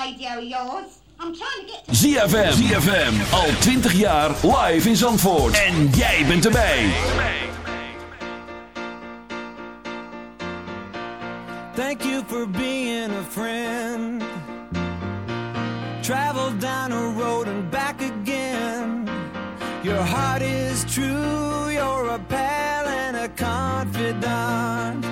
radio, Joost. I'm trying to get. ZFM. Al 20 jaar live in Zandvoort. En jij bent erbij. Thank you for being a friend. Travel down a road and back again. Your heart is true. You're a pal and a confidant.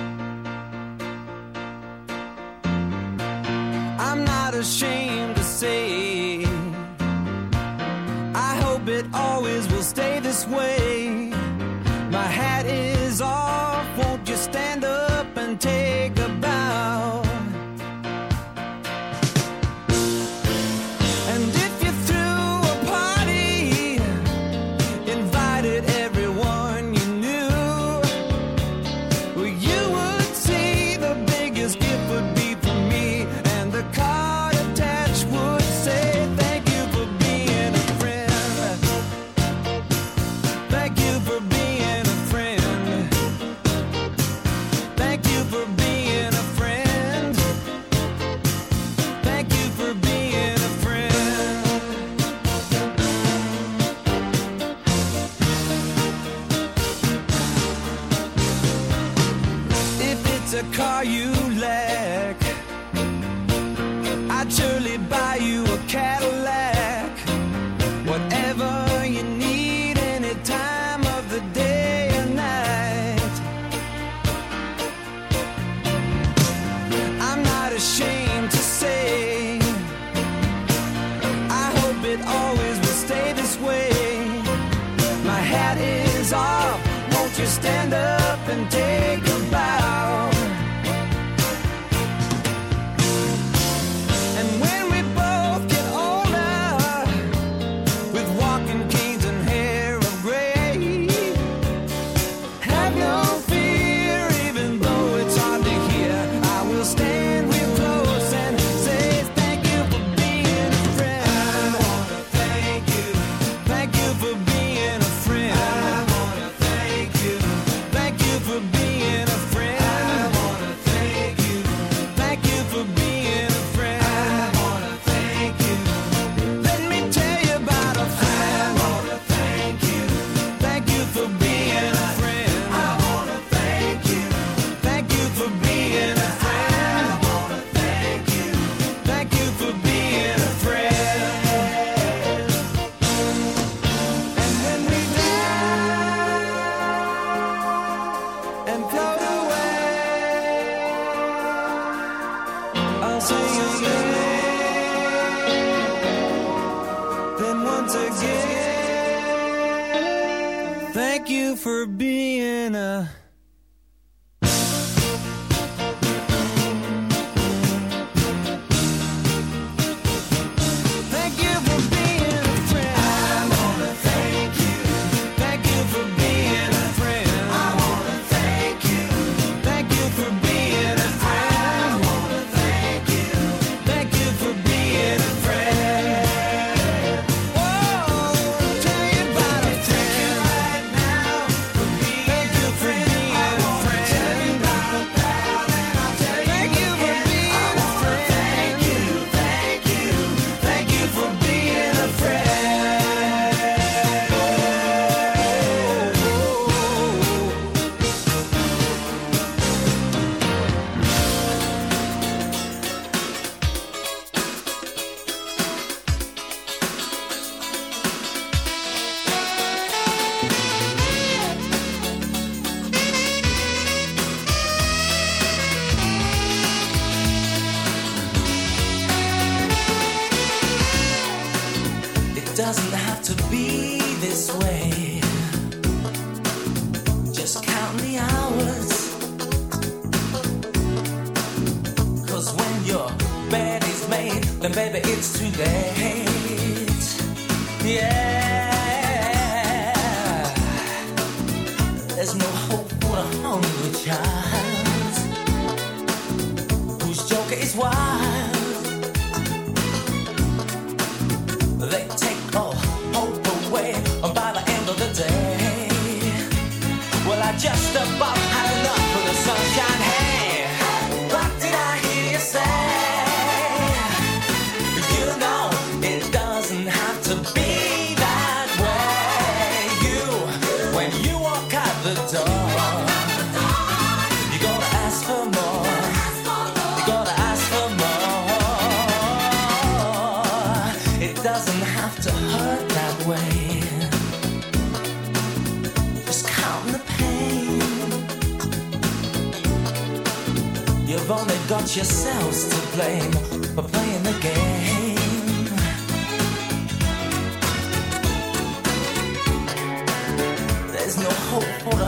you stand up and take a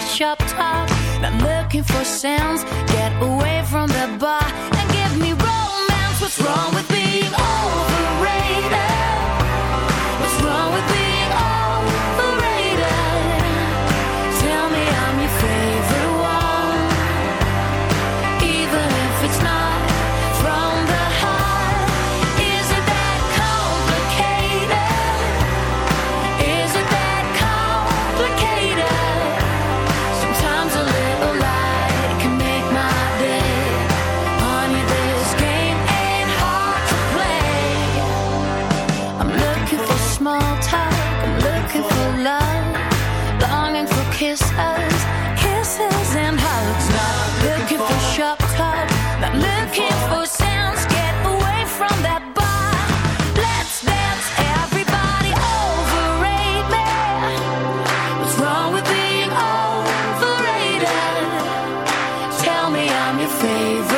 the shop top. Not looking for sounds. Get away from the bar and give me romance. What's wrong with favorite.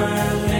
world.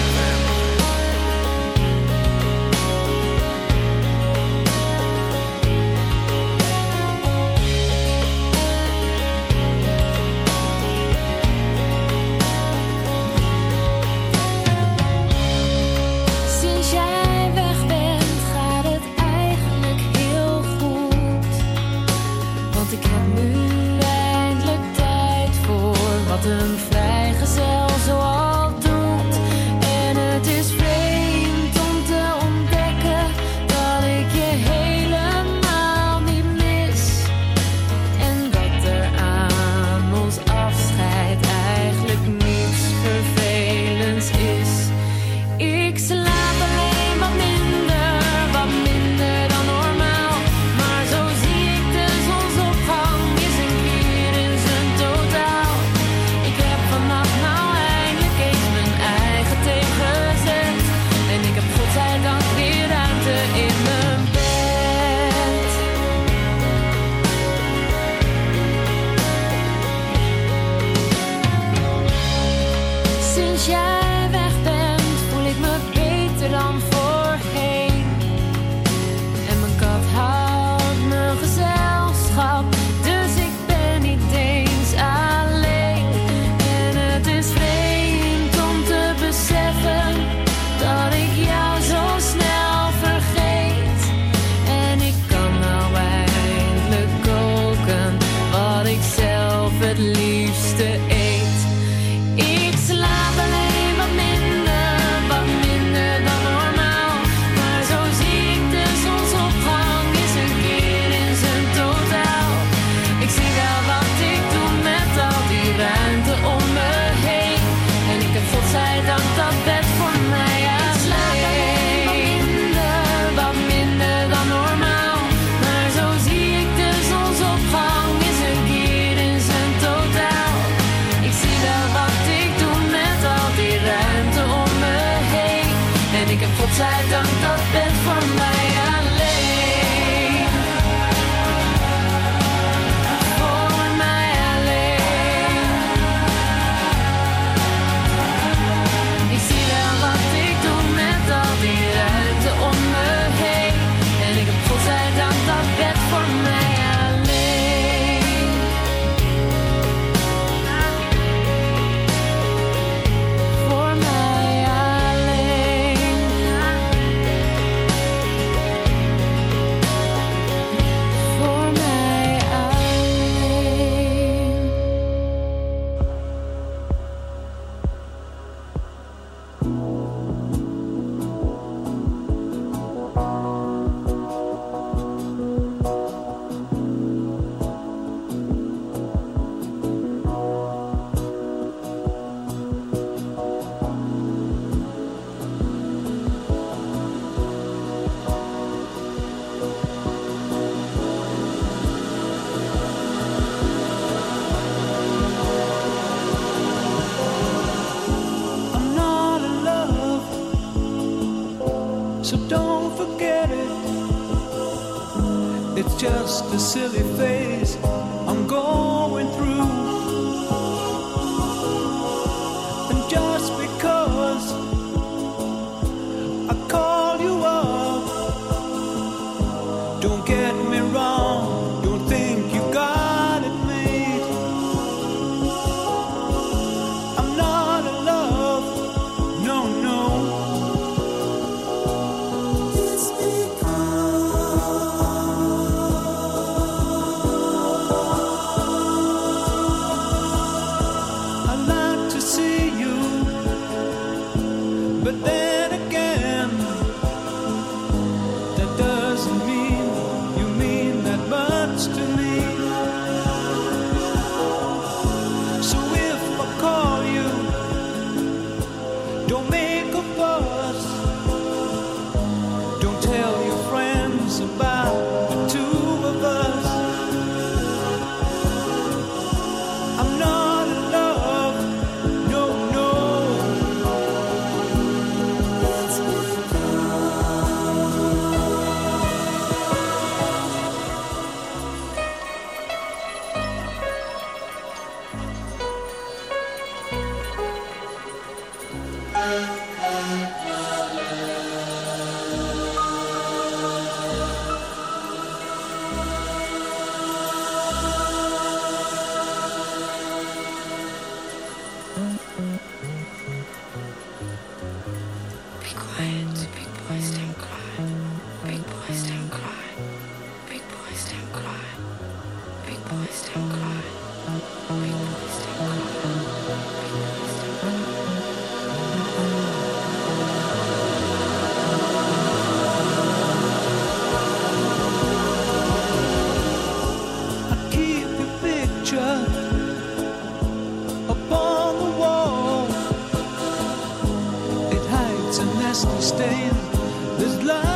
picture upon the wall. It hides a nasty stain. There's light.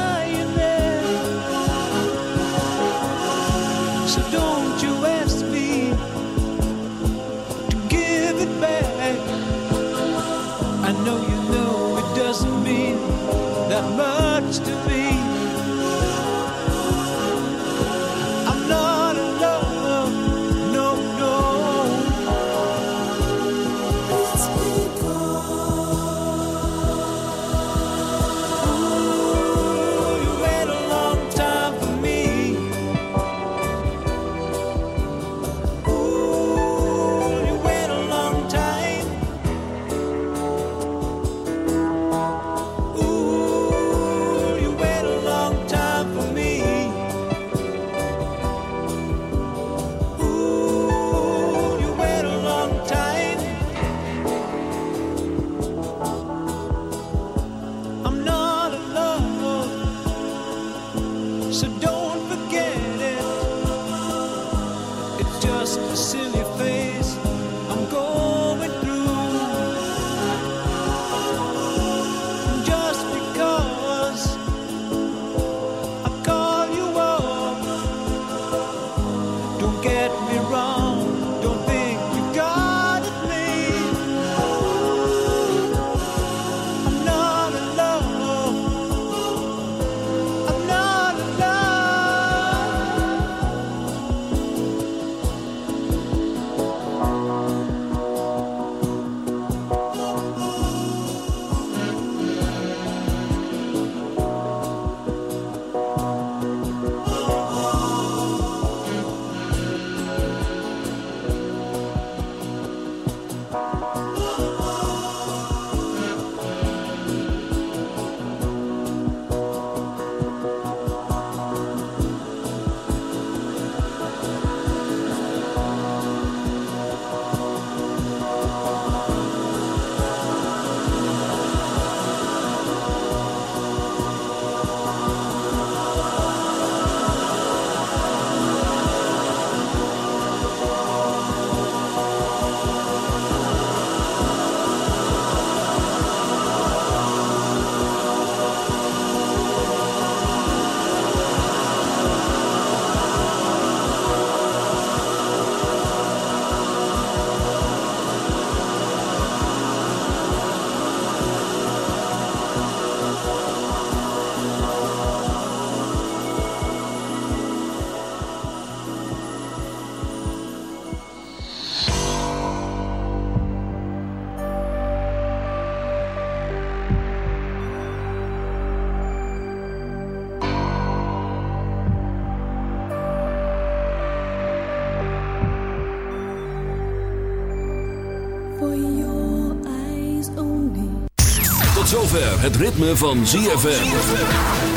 Zover het ritme van ZFM.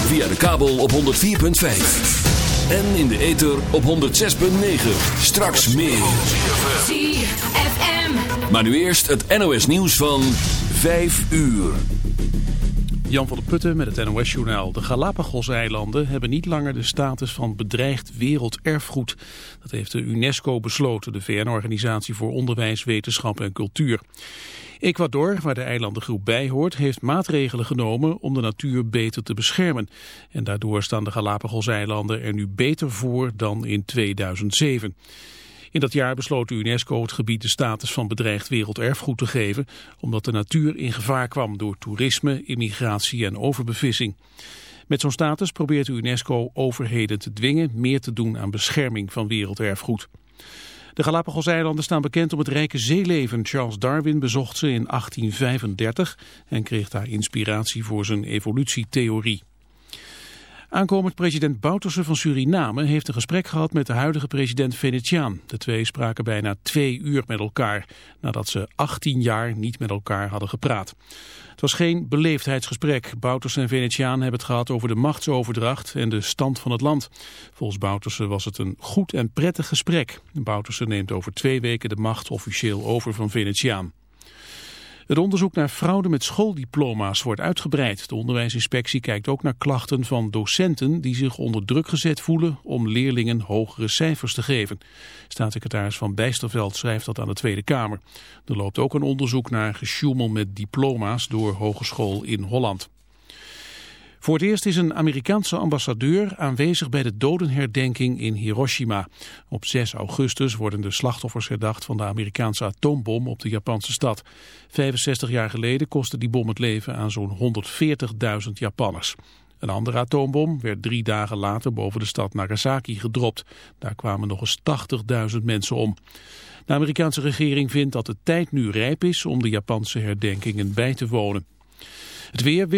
Via de kabel op 104.5. En in de ether op 106.9. Straks meer. ZFM. Maar nu eerst het NOS nieuws van 5 uur. Jan van der Putten met het NOS-journaal. De Galapagos-eilanden hebben niet langer de status van bedreigd werelderfgoed. Dat heeft de UNESCO besloten, de VN-organisatie voor onderwijs, wetenschap en cultuur. Ecuador, waar de eilandengroep bij hoort, heeft maatregelen genomen om de natuur beter te beschermen. En daardoor staan de Galapagos-eilanden er nu beter voor dan in 2007. In dat jaar besloot de UNESCO het gebied de status van bedreigd werelderfgoed te geven, omdat de natuur in gevaar kwam door toerisme, immigratie en overbevissing. Met zo'n status probeert de UNESCO overheden te dwingen meer te doen aan bescherming van werelderfgoed. De Galapagos-eilanden staan bekend om het rijke zeeleven. Charles Darwin bezocht ze in 1835 en kreeg daar inspiratie voor zijn evolutietheorie. Aankomend president Bouterse van Suriname heeft een gesprek gehad met de huidige president Venetiaan. De twee spraken bijna twee uur met elkaar, nadat ze 18 jaar niet met elkaar hadden gepraat. Het was geen beleefdheidsgesprek. Bouterse en Venetiaan hebben het gehad over de machtsoverdracht en de stand van het land. Volgens Bouterse was het een goed en prettig gesprek. Bouterse neemt over twee weken de macht officieel over van Venetiaan. Het onderzoek naar fraude met schooldiploma's wordt uitgebreid. De onderwijsinspectie kijkt ook naar klachten van docenten die zich onder druk gezet voelen om leerlingen hogere cijfers te geven. Staatssecretaris Van Bijsterveld schrijft dat aan de Tweede Kamer. Er loopt ook een onderzoek naar gesjoemel met diploma's door Hogeschool in Holland. Voor het eerst is een Amerikaanse ambassadeur aanwezig bij de dodenherdenking in Hiroshima. Op 6 augustus worden de slachtoffers herdacht van de Amerikaanse atoombom op de Japanse stad. 65 jaar geleden kostte die bom het leven aan zo'n 140.000 Japanners. Een andere atoombom werd drie dagen later boven de stad Nagasaki gedropt. Daar kwamen nog eens 80.000 mensen om. De Amerikaanse regering vindt dat de tijd nu rijp is om de Japanse herdenkingen bij te wonen. Het weer wist